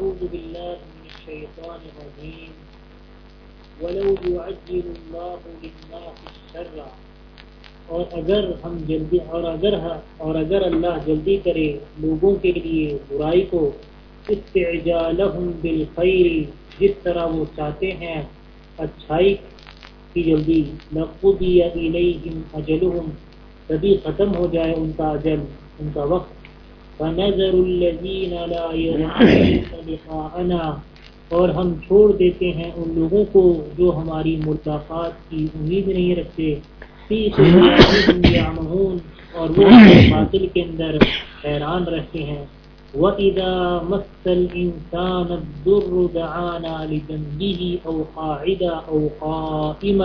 أعوذ بالله من الشيطان الرجيم. ولو يعجل الله للناس الشر، اور اگر ہم جلدی، اور اگر اور اگر اللہ جلدی کرے لوگوں کے لیے برائی کو استعجالهم بالخیر، جس طرح وہ چاہتے ہیں، اچھائی کی جلدی، لقضی الیہم اجلهم تبھی ختم ہو جائے ان کا اجل، ان کا وقت۔ فنظر الذین لا يرجون لقاءنا اور ہم چھوڑ دیتے ہیں ان لوگوں کو جو ہماری ملاقات کی امید نہیں رکھتے۔ اور وہ باطل کے اندر حیران رہتے ہیں۔ وَإِذَا مَسَّ الْإِنسَانَ الدُّرُّ دَعَانَا لِجَنْبِهِ أَوْ قَاعِدًا أَوْ قَائِمًا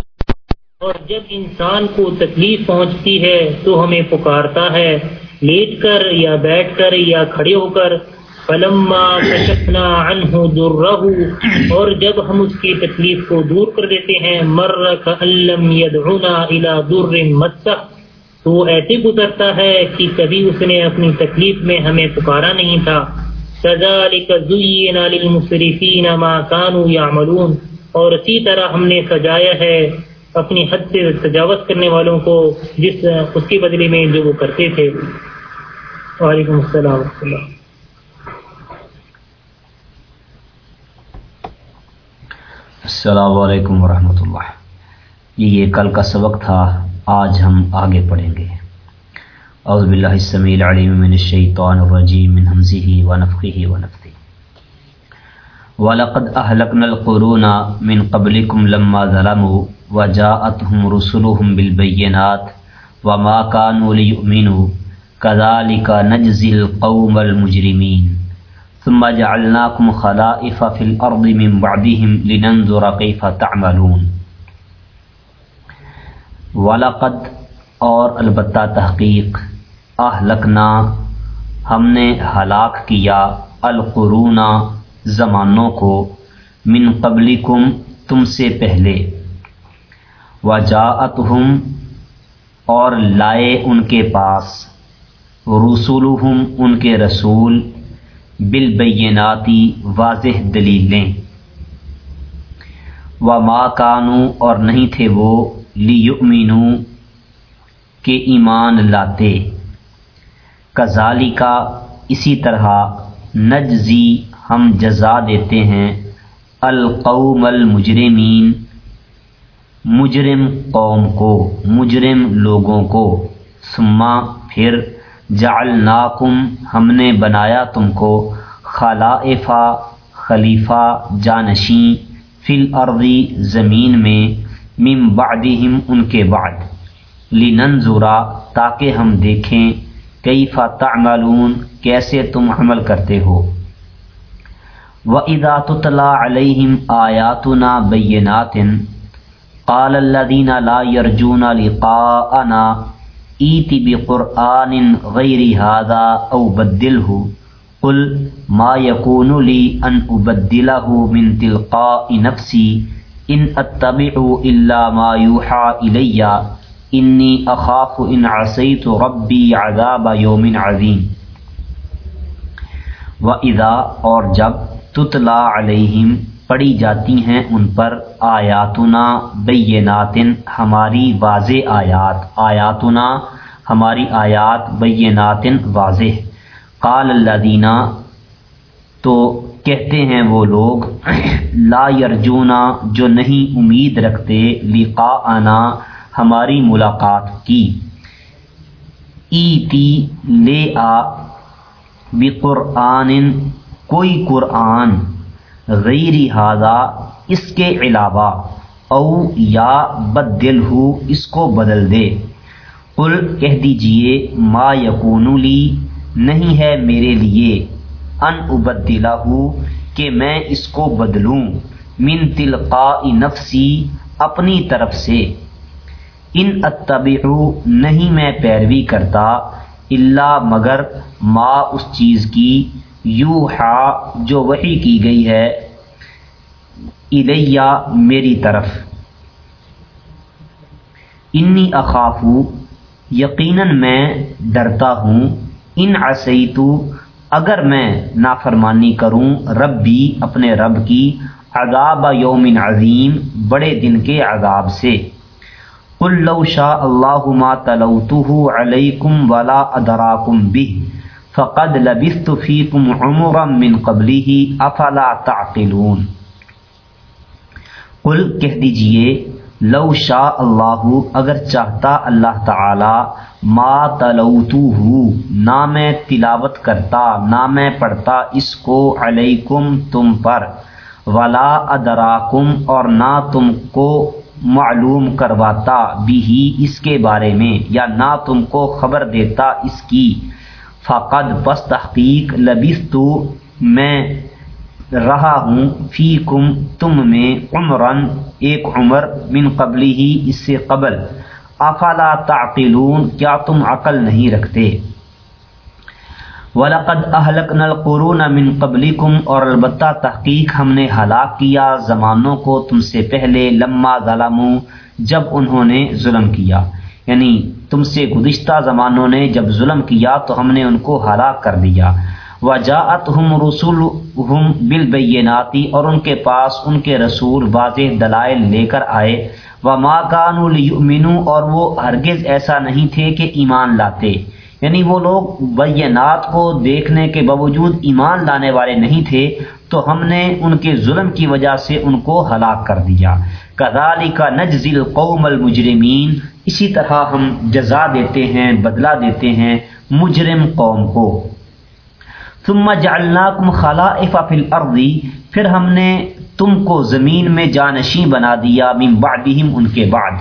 اور جب انسان کو تکلیف پہنچتی ہے تو ہمیں پکارتا ہے۔ لیٹ کر یا بیٹھ کر یا کھڑے ہو کر، فلما کشفنا عنہ درہ، اور جب ہم اس کی تکلیف کو دور کر دیتے ہیں، مر کلم یدعونا الى در مسح تو وہ ایسے گزرتا ہے کہ کبھی اس نے اپنی تکلیف میں ہمیں پکارا نہیں تھا۔ كذلك زينا للمسرفين ما كانوا يعملون اور اسی طرح ہم نے سجایا ہے۔ اپنی حد سے تجاوز کرنے والوں کو جس اس کے بدلے میں جو وہ کرتے تھے۔ وعلیکم السلام ورحمۃ اللہ۔ السلام علیکم ورحمۃ اللہ۔ یہ کل کا سبق تھا، آج ہم آگے پڑھیں گے۔ اعوذ باللہ السمیع العلیم من الشیطان الرجیم من حمزه ونفخه ونفثه ولقد اهلكنا القرون من قبلكم لما ظلموا وجاءتهم رسلهم بالبينات وما كانوا ليؤمنوا كذلك نجزي القوم المجرمين ثم جعلناكم خلائف في الارض من بعدهم لننظر كيف تعملون ولقد اور البتہ تحقیق اہلکنا ہم نے ہلاک کیا القرون زمانوں کو، من قبلکم، تم سے پہلے۔ وجاءتهم اور لائے ان کے پاس۔ رسولہم، ان کے رسول۔ بالبیناتی، واضح دلیلیں۔ و ما کانو اور نہیں تھے وہ لیؤمنو کے ایمان لاتے۔ کزالی کا اسی طرح نجزی ہم جزا دیتے ہیں، القوم المجرمین، مجرم قوم کو، مجرم لوگوں کو۔ سما، پھر، جعلناکم، ہم نے بنایا تم کو، خلائفہ، خلیفہ جانشیں فی الارضی زمین میں، من بعدہم، ان کے بعد۔ لننظرا، تاکہ ہم دیکھیں، کیف تعملون، کیسے تم عمل کرتے ہو۔ وَإِذَا تُتْلَى عَلَيْهِمْ آيَاتُنَا بَيِّنَاتٍ قَالَ الَّذِينَ لَا يَرْجُونَ لِقَاءَنَا ایتی بقرآن غیر هذا او بدلہ قل ما یکون لی ان ابدلہ من تلقاء نفسی ان اتبع الا ما یوحا الی انی اخاف ان عصیت ربی عذاب یوم عظیم وَإِذَا اور جب تتلا علیہم، پڑھی جاتی ہیں ان پر آیاتنا بیناتن، ہماری واضح آیات، آیاتنا، ہماری آیات بیناتن واضح۔ قال اللہ تو کہتے ہیں وہ لوگ، لا یرجونا، جو نہیں امید رکھتے لقا آنا ہماری ملاقات کی۔ ایتی، لے آ بقرآن کوئی قرآن غیر ہاضا اس کے علاوہ او یا بد دل ہو اس کو بدل دے۔ قل کہہ دیجیے، ما یقون لی، نہیں ہے میرے لیے۔ ان ابدلا ہو کہ میں اس کو بدلوں۔ من تلقاء نفسی، اپنی طرف سے۔ ان اتبعو، نہیں میں پیروی کرتا۔ اللہ مگر ما اس چیز کی یو جو وحی کی گئی ہے، الیہ میری طرف۔ انی اخافو، یقیناً میں ڈرتا ہوں۔ ان عصیتو اگر میں نافرمانی کروں ربی اپنے رب کی عذاب یوم عظیم، بڑے دن کے عذاب سے۔ قل لو شاء اللہ ما تلوتہ علیکم ولا ادراکم به فقد لبثت فیکم عمرا من قبلہ افلا تعقلون قل کہہ دیجیے لو شاء اللہ اگر چاہتا اللہ تعالی ما تلوتو نہ میں تلاوت کرتا نہ میں پڑھتا اس کو علیکم تم پر ولا ادراکم اور نہ تم کو معلوم کرواتا بھی اس کے بارے میں، یا نہ تم کو خبر دیتا اس کی۔ فقد بس تحقیق لبیس تو میں رہا ہوں۔ فی کم تم میں عمرن ایک عمر من قبلی ہی اس سے قبل۔ افلا تعقلون، کیا تم عقل نہیں رکھتے؟ وَلَقَدْ أَهْلَكْنَا الْقُرُونَ مِن قَبْلِكُمْ اور البتہ تحقیق ہم نے ہلاک کیا زمانوں کو تم سے پہلے لما ظلموا جب انہوں نے ظلم کیا۔ یعنی تم سے گزشتہ زمانوں نے جب ظلم کیا تو ہم نے ان کو ہلاک کر دیا۔ وجاءتهم رسولهم بالبیناتی اور ان کے پاس ان کے رسول واضح دلائل لے کر آئے۔ وما كانوا ليؤمنوا اور وہ ہرگز ایسا نہیں تھے کہ ایمان لاتے۔ یعنی وہ لوگ بینات کو دیکھنے کے باوجود ایمان لانے والے نہیں تھے، تو ہم نے ان کے ظلم کی وجہ سے ان کو ہلاک کر دیا۔ کذالک نجزی القوم المجرمین۔ اسی طرح ہم جزا دیتے ہیں، بدلہ دیتے ہیں مجرم قوم کو۔ ثم جعلناکم خلائف فی الارض۔ پھر ہم نے تم کو زمین میں جانشین بنا دیا من بعدہم ان کے بعد۔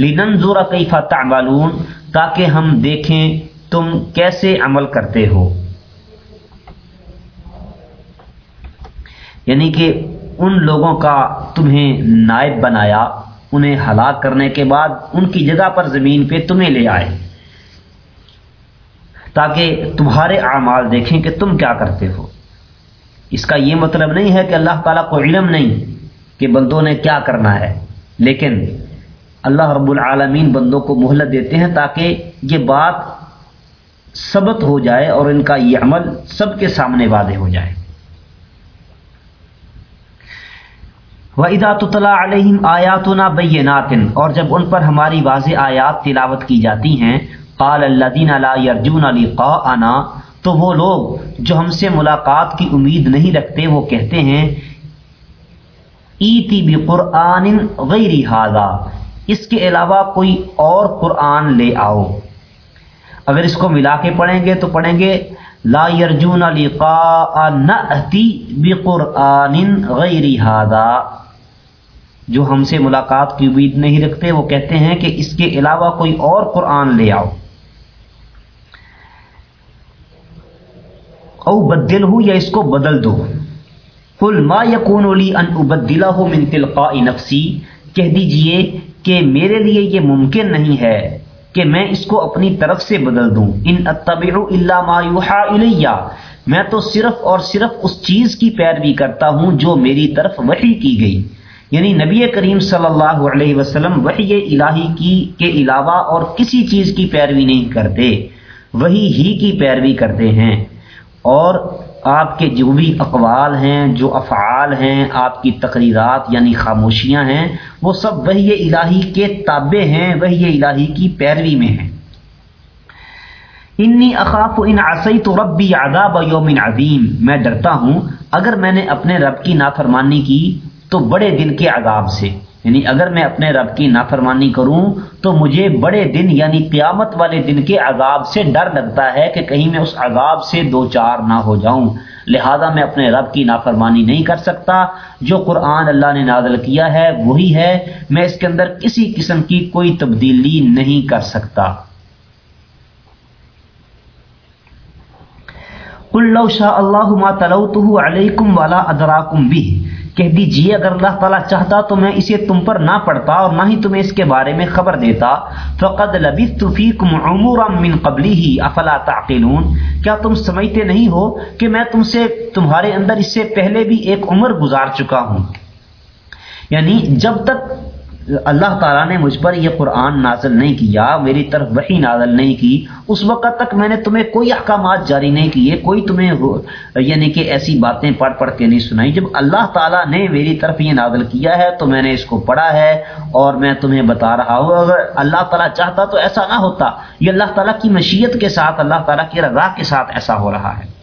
لننظر کیف تعملون۔ تاکہ ہم دیکھیں تم کیسے عمل کرتے ہو؟ یعنی کہ ان لوگوں کا تمہیں نائب بنایا، انہیں ہلاک کرنے کے بعد ان کی جگہ پر زمین پہ تمہیں لے آئے۔ تاکہ تمہارے اعمال دیکھیں کہ تم کیا کرتے ہو۔ اس کا یہ مطلب نہیں ہے کہ اللہ تعالیٰ کو علم نہیں کہ بندوں نے کیا کرنا ہے، لیکن اللہ رب العالمین بندوں کو مہلت دیتے ہیں تاکہ یہ بات ثبت ہو جائے اور ان کا یہ عمل سب کے سامنے واضح ہو جائے۔ وَإِذَا تُطْلَعَ عَلَيْهِمْ آيَاتُنَا بَيِّنَاتٍ، اور جب ان پر ہماری واضح آیات تلاوت کی جاتی ہیں، قال الذين لا يرجون لقاءنا، تو وہ لوگ جو ہم سے ملاقات کی امید نہیں رکھتے، وہ کہتے ہیں، ایتی بقرآن غیر هذا اس کے علاوہ کوئی اور قرآن لے آؤ۔ اگر اس کو ملا کے پڑھیں گے تو پڑھیں گے، لا یرجون لقاء نأتی بقرآن غیر هذا جو ہم سے ملاقات کی امید نہیں رکھتے، وہ کہتے ہیں کہ اس کے علاوہ کوئی اور قرآن لے آؤ. او بدل ہو یا اس کو بدل دو. قل ما یکون لی ان ابدلہ من تلقاء نفسی. کہہ دیجیے کہ میرے لیے یہ ممکن نہیں ہے. کہ میں اس کو اپنی طرف سے بدل دوں۔ ان اتبع الا ما یوحى الیہ۔ میں تو صرف اور صرف اس چیز کی پیروی کرتا ہوں جو میری طرف وحی کی گئی۔ یعنی نبی کریم صلی اللہ علیہ وسلم وحی الہی کی کے علاوہ اور کسی چیز کی پیروی نہیں کرتے۔ وہی ہی کی پیروی کرتے ہیں۔ اور آپ کے جو بھی اقوال ہیں، جو افعال ہیں، آپ کی تقریرات یعنی خاموشیاں ہیں، وہ سب وہی الہی کے تابع ہیں وہی الہی کی پیروی میں ہیں۔ انی اخاف ان عصی تو ربی عذاب یوم عظیم۔ میں ڈرتا ہوں، اگر میں نے اپنے رب کی نافرمانی کی تو بڑے دن کے عذاب سے۔ یعنی اگر میں اپنے رب کی نافرمانی کروں تو مجھے بڑے دن یعنی قیامت والے دن کے عذاب سے ڈر لگتا ہے کہ کہیں میں اس عذاب سے دو چار نہ ہو جاؤں۔ لہذا میں اپنے رب کی نافرمانی نہیں کر سکتا۔ جو قرآن اللہ نے نازل کیا ہے، وہی ہے۔ میں اس کے اندر کسی قسم کی کوئی تبدیلی نہیں کر سکتا۔ قل لو شاء اللہ ما تلوتہ علیکم ولا ادراکم به کہہ دیجیے، اگر اللہ تعالیٰ چاہتا تو میں اسے تم پر نہ پڑھتا اور نہ ہی تمہیں اس کے بارے میں خبر دیتا۔ فقد لبثت فیکم عمرا من قبلہ۔ افلا تعقلون؟ کیا تم سمجھتے نہیں ہو کہ میں تم سے، تمہارے اندر اس سے پہلے بھی ایک عمر گزار چکا ہوں؟ یعنی جب تک اللہ تعالیٰ نے مجھ پر یہ قرآن نازل نہیں کیا، میری طرف وہی نازل نہیں کی۔ اس وقت تک میں نے تمہیں کوئی احکامات جاری نہیں کیے، کوئی تمہیں یعنی کہ ایسی باتیں پڑھ پڑھ کے نہیں سنائی۔ جب اللہ تعالیٰ نے میری طرف یہ نازل کیا ہے تو میں نے اس کو پڑھا ہے اور میں تمہیں بتا رہا ہوں۔ اگر اللہ تعالیٰ چاہتا تو ایسا نہ ہوتا۔ یہ اللہ تعالیٰ کی مشیت کے ساتھ، اللہ تعالیٰ کی رضا کے ساتھ ایسا ہو رہا ہے۔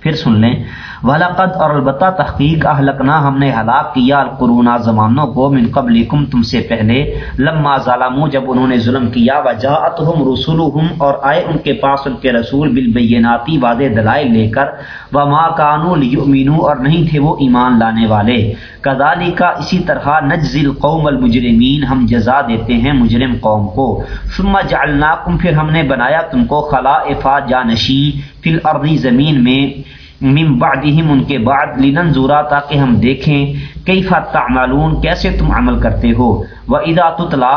پھر سن لیں۔ ولاقد اور البتہ تحقیق اہلکنا ہم نے ہلاک کیا القرونا زمانوں کو من قبل کم تم سے پہلے۔ لما ظالموں جب انہوں نے ظلم کیا وجاءتہم رسولہم اور آئے ان کے پاس ان کے رسول بالبیناتی واضح دلائل لے کر۔ وما کانوا لیؤمنوا اور نہیں تھے وہ ایمان لانے والے۔ کذالی کا اسی طرح نجزل قوم المجرمین، ہم جزا دیتے ہیں مجرم قوم کو۔ ثم جعلناکم پھر ہم نے بنایا تم کو خلائفا جانشی فی الارضی زمین میں۔ من بعدہم، ان کے بعد لننظورا تاکہ ہم دیکھیں، کیف تعملون، کیسے تم عمل کرتے ہو؟ واذا تتلا،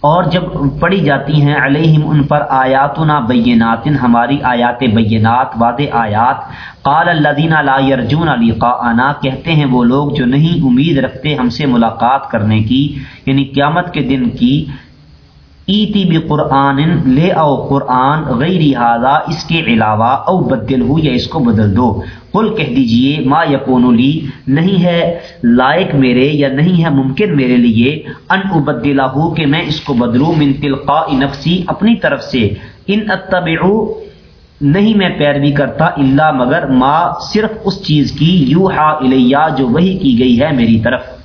اور جب پڑھی جاتی ہیں، علیہم، ان پر آیاتنا بینات، ہماری آیات بینات وعد آیات، قال الذین لا یرجون لقاءنا، کہتے ہیں وہ لوگ جو نہیں امید رکھتے ہم سے ملاقات کرنے کی یعنی قیامت کے دن کی ایتی بھی قرآن لے او قرآن غیر ہاضا اس کے علاوہ او بدل ہو یا اس کو بدل دو۔ قل کہہ دیجیے، ما یقون لی، نہیں ہے لائق میرے یا نہیں ہے ممکن میرے لیے، ان ابدلا ہو کہ میں اس کو بدلوں من تلقاء نفسی اپنی طرف سے۔ ان اتبعو، نہیں میں پیروی کرتا اللہ مگر ما صرف اس چیز کی یوحا الیہ جو وہی کی گئی ہے میری طرف۔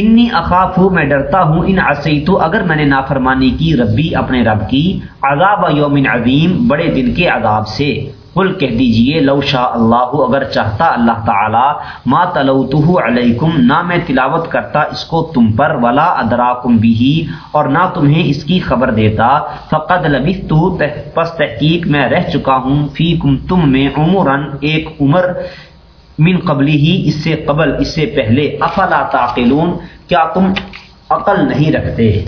انی اخاف ہوں میں ڈرتا ہوں، ان عصی تو اگر میں نے نافرمانی کی ربی اپنے رب کی، عذاب یوم عظیم، بڑے دن کے عذاب سے۔ قل کہہ دیجیے، لو شاء اللہ، اگر چاہتا اللہ تعالی، ما تلوتہ علیکم، نہ میں تلاوت کرتا اس کو تم پر، ولا ادراکم بھی اور نہ تمہیں اس کی خبر دیتا۔ فقد لبثت پس تحقیق میں رہ چکا ہوں، فیکم تم میں عمرن ایک عمر من قبلی ہی اس سے قبل، اس سے پہلے، افلا تعقلون، کیا تم عقل نہیں رکھتے؟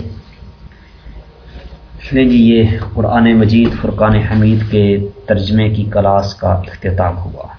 جی یہ قرآن مجید، فرقان حمید کے ترجمے کی کلاس کا اختتام ہوا۔